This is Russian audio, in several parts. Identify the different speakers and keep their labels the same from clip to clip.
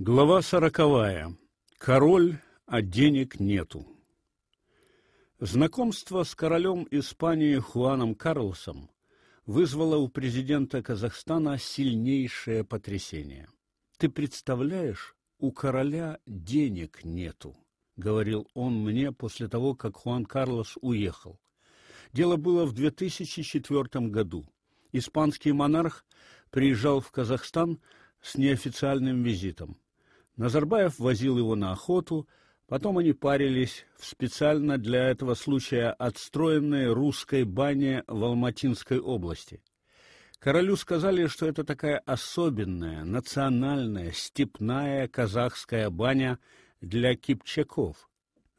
Speaker 1: Глава сороковая. Король, а денег нету. Знакомство с королем Испании Хуаном Карлосом вызвало у президента Казахстана сильнейшее потрясение. Ты представляешь, у короля денег нету, говорил он мне после того, как Хуан Карлос уехал. Дело было в 2004 году. Испанский монарх приезжал в Казахстан с неофициальным визитом. Назарбаев возил его на охоту, потом они парились в специально для этого случая отстроенной русской бане в Алматинской области. Королю сказали, что это такая особенная, национальная, степная казахская баня для кипчаков.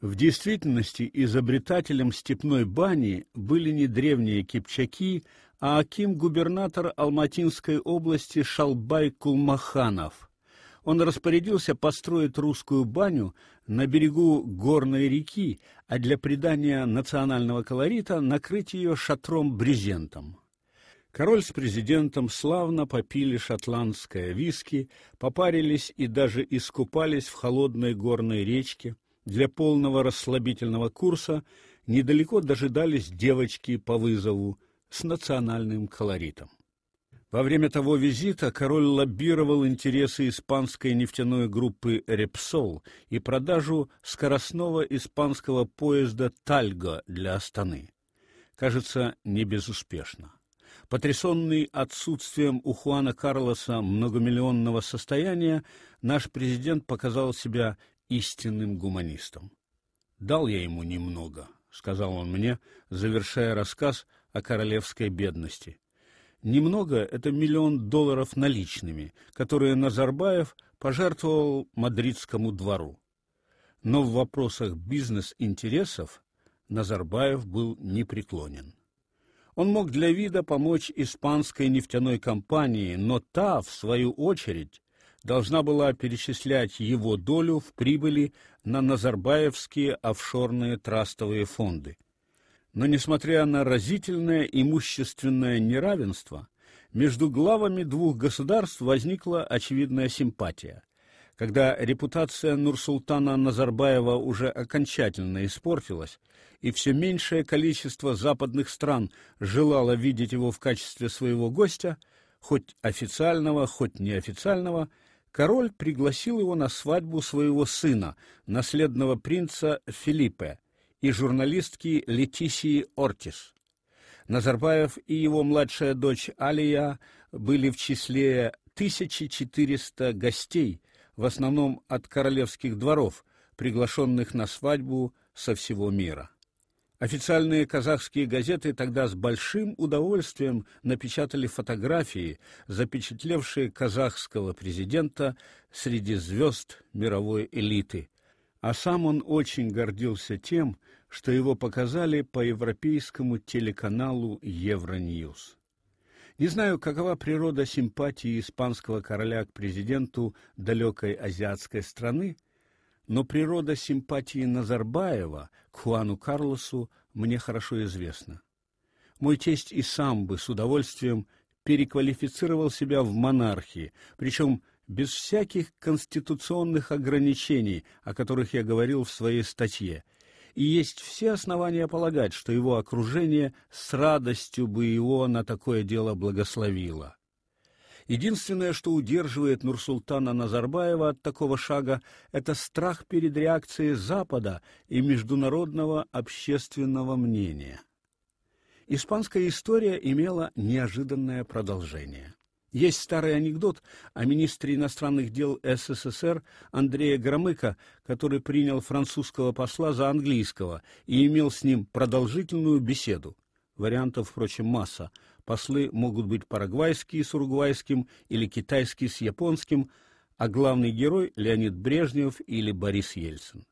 Speaker 1: В действительности изобретателем степной бани были не древние кипчаки, а аким-губернатор Алматинской области Шалбай Кулмаханов – он распорядился построить русскую баню на берегу горной реки, а для придания национального колорита накрыть ее шатром-брезентом. Король с президентом славно попили шотландское виски, попарились и даже искупались в холодной горной речке. Для полного расслабительного курса недалеко дожидались девочки по вызову с национальным колоритом. Во время того визита король лоббировал интересы испанской нефтяной группы Repsol и продажу скоростного испанского поезда Тальго для Астаны. Кажется, не безуспешно. Потрясенный отсутствием у Хуана Карлоса многомиллионного состояния, наш президент показал себя истинным гуманистом. Дал я ему немного, сказал он мне, завершая рассказ о королевской бедности. Немного это миллион долларов наличными, которые Назарбаев пожертвовал мадридскому двору. Но в вопросах бизнес-интересов Назарбаев был непреклонен. Он мог для вида помочь испанской нефтяной компании, но та, в свою очередь, должна была перечислять его долю в прибыли на назарбаевские офшорные трастовые фонды. Но несмотря на разительное имущественное неравенство, между главами двух государств возникла очевидная симпатия. Когда репутация Нурсултана Назарбаева уже окончательно испортилась, и все меньшее количество западных стран желало видеть его в качестве своего гостя, хоть официального, хоть неофициального, король пригласил его на свадьбу своего сына, наследного принца Филиппе, и журналистки Летисии Ортис. Назарбаев и его младшая дочь Алия были в числе 1400 гостей, в основном от королевских дворов, приглашенных на свадьбу со всего мира. Официальные казахские газеты тогда с большим удовольствием напечатали фотографии, запечатлевшие казахского президента среди звезд мировой элиты. А сам он очень гордился тем, что его показали по европейскому телеканалу Евроньюз. Не знаю, какова природа симпатии испанского короля к президенту далекой азиатской страны, но природа симпатии Назарбаева к Хуану Карлосу мне хорошо известна. Мой тесть и сам бы с удовольствием переквалифицировал себя в монархии, причем без всяких конституционных ограничений, о которых я говорил в своей статье – и есть все основания полагать, что его окружение с радостью бы его на такое дело благословило. Единственное, что удерживает Нурсултана Назарбаева от такого шага, это страх перед реакцией Запада и международного общественного мнения. Испанская история имела неожиданное продолжение. Есть старый анекдот о министре иностранных дел СССР Андрее Громыко, который принял французского посла за английского и имел с ним продолжительную беседу. Вариантов, впрочем, масса. Послы могут быть парагвайские с уругвайским или китайские с японским, а главный герой Леонид Брежнев или Борис Ельцин.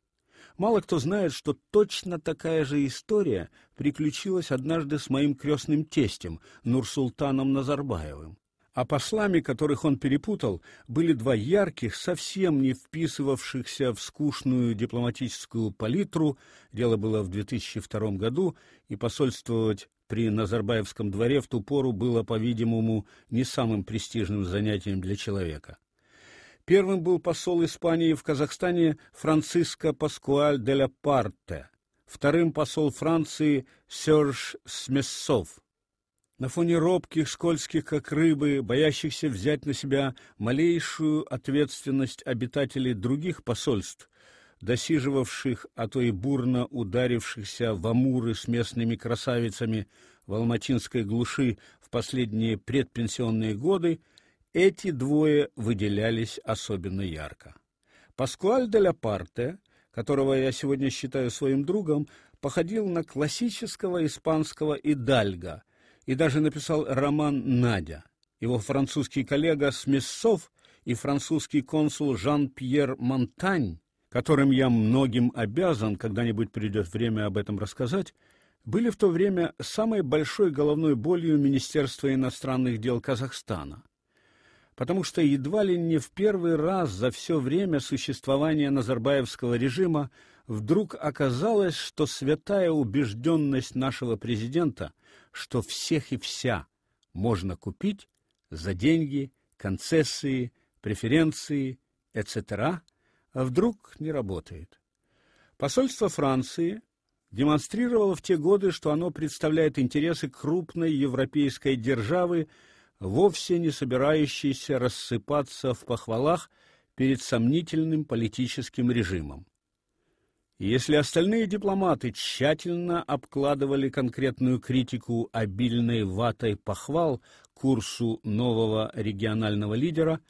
Speaker 1: Мало кто знает, что точно такая же история приключилась однажды с моим крестным тестем Нурсултаном Назарбаевым а послами, которых он перепутал, были два ярких, совсем не вписывавшихся в скучную дипломатическую палитру. Дело было в 2002 году, и посольствовать при Назарбаевском дворе в ту пору было, по-видимому, не самым престижным занятием для человека. Первым был посол Испании в Казахстане Франциско Паскуаль де ла Парте, вторым посол Франции Сёрж Смессов. На фоне робких, скользких, как рыбы, боящихся взять на себя малейшую ответственность обитателей других посольств, досиживавших, а то и бурно ударившихся в амуры с местными красавицами в алматинской глуши в последние предпенсионные годы, эти двое выделялись особенно ярко. Паскуаль де ла Парте, которого я сегодня считаю своим другом, походил на классического испанского идальга – и даже написал роман «Надя». Его французский коллега Смессов и французский консул Жан-Пьер Монтань, которым я многим обязан, когда-нибудь придет время об этом рассказать, были в то время самой большой головной болью Министерства иностранных дел Казахстана, потому что едва ли не в первый раз за все время существования Назарбаевского режима вдруг оказалось, что святая убежденность нашего президента – что всех и вся можно купить за деньги, концессии, преференции, etc., а вдруг не работает. Посольство Франции демонстрировало в те годы, что оно представляет интересы крупной европейской державы, вовсе не собирающейся рассыпаться в похвалах перед сомнительным политическим режимом. Если остальные дипломаты тщательно обкладывали конкретную критику обильной ватой похвал курсу нового регионального лидера,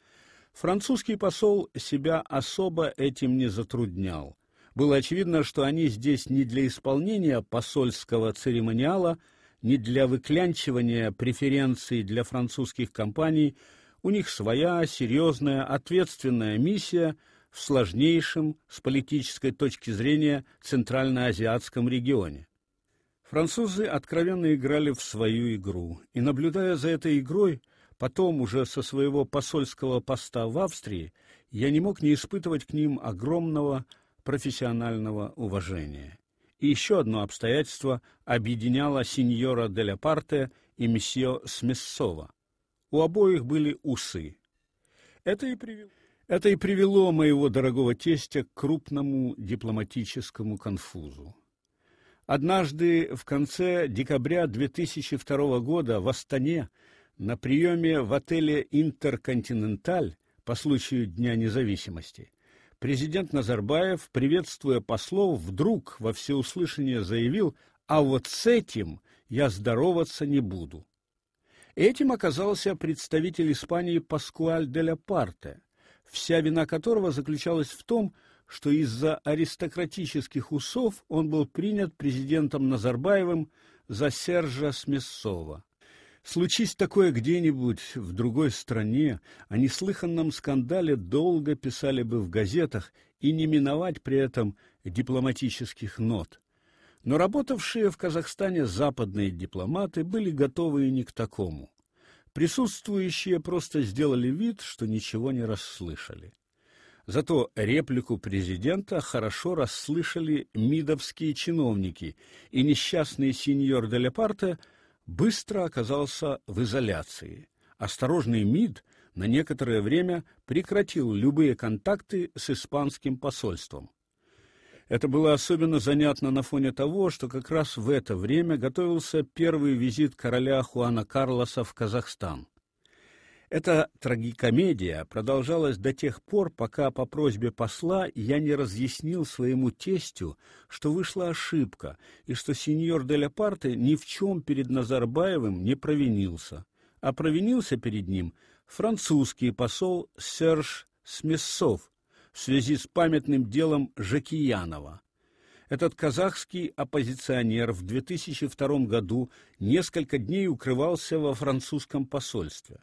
Speaker 1: французский посол себя особо этим не затруднял. Было очевидно, что они здесь не для исполнения посольского церемониала, не для выклянчивания преференций для французских компаний, у них своя серьезная, ответственная миссия – в сложнейшем с политической точки зрения центральноазиатском регионе. Французы откровенно играли в свою игру, и наблюдая за этой игрой, потом уже со своего посольского поста в Австрии, я не мог не испытывать к ним огромного профессионального уважения. И еще одно обстоятельство объединяло сеньора де ля Парте и месье Смессова. У обоих были усы. Это и привело это и привело моего дорогого тестя к крупному дипломатическому конфузу. Однажды в конце декабря 2002 года в Астане на приеме в отеле Интерконтиненталь по случаю Дня независимости президент Назарбаев, приветствуя послов, вдруг во всеуслышание заявил: "А вот с этим я здороваться не буду". Этим оказался представитель Испании Паскуаль де ла Парте вся вина которого заключалась в том, что из-за аристократических усов он был принят президентом Назарбаевым за Сержа Смесова. Случись такое где-нибудь в другой стране, о неслыханном скандале долго писали бы в газетах и не миновать при этом дипломатических нот. Но работавшие в Казахстане западные дипломаты были готовы и не к такому. Присутствующие просто сделали вид, что ничего не расслышали. Зато реплику президента хорошо расслышали мидовские чиновники, и несчастный сеньор де Лепарте быстро оказался в изоляции. Осторожный МИД на некоторое время прекратил любые контакты с испанским посольством. Это было особенно занятно на фоне того, что как раз в это время готовился первый визит короля Хуана Карлоса в Казахстан. Эта трагикомедия продолжалась до тех пор, пока по просьбе посла я не разъяснил своему тестю, что вышла ошибка и что сеньор де ля Парте ни в чем перед Назарбаевым не провинился, а провинился перед ним французский посол Серж Смессов, в связи с памятным делом Жакиянова. Этот казахский оппозиционер в 2002 году несколько дней укрывался во французском посольстве.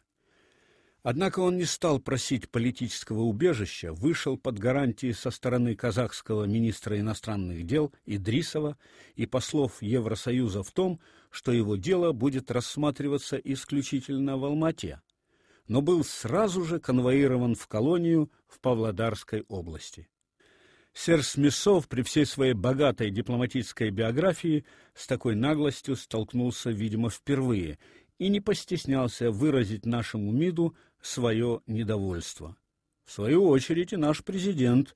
Speaker 1: Однако он не стал просить политического убежища, вышел под гарантии со стороны казахского министра иностранных дел Идрисова и послов Евросоюза в том, что его дело будет рассматриваться исключительно в Алмате но был сразу же конвоирован в колонию в Павлодарской области. Серж Смесов при всей своей богатой дипломатической биографии с такой наглостью столкнулся, видимо, впервые и не постеснялся выразить нашему МИДу свое недовольство. В свою очередь и наш президент,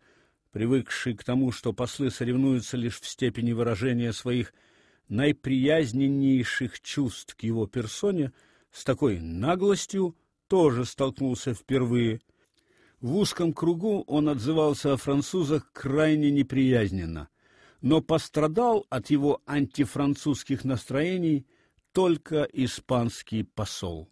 Speaker 1: привыкший к тому, что послы соревнуются лишь в степени выражения своих наиприязненнейших чувств к его персоне, с такой наглостью тоже столкнулся впервые. В узком кругу он отзывался о французах крайне неприязненно, но пострадал от его антифранцузских настроений только испанский посол.